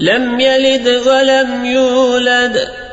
لم يلد ولم يولد.